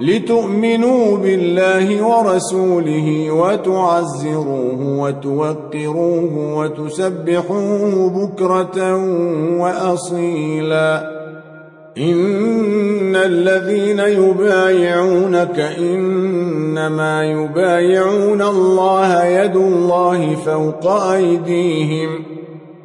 لتؤمنوا بالله ورسوله وتعزروه وتوقروه وتسبحوه بكرة وأصيلا. إن الذين يبايعونك إنما يبايعون الله يد الله فوق أيديهم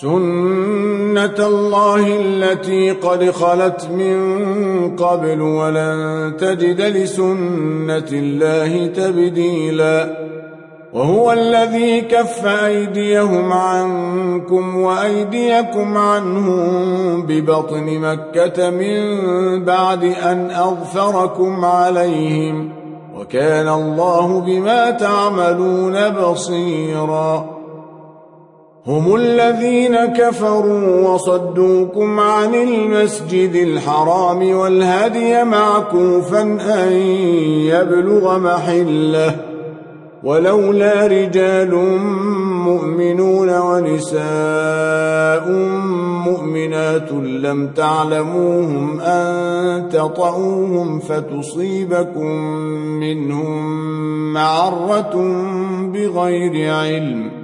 سنة الله التي قد خلت من قبل ولن تجد لسنة الله تبديلا وهو الذي كف أيديهم عنكم وأيديكم عنهم ببطن مكة من بعد أن أغفركم عليهم وكان الله بما تعملون بصيراً هم الذين كفروا وصدوكم عن المسجد الحرام والهدي معكوفا أن يبلغ محله ولولا رجال مؤمنون ونساء مؤمنات لم تعلموهم أن تطعوهم فتصيبكم منهم معرة بغير علم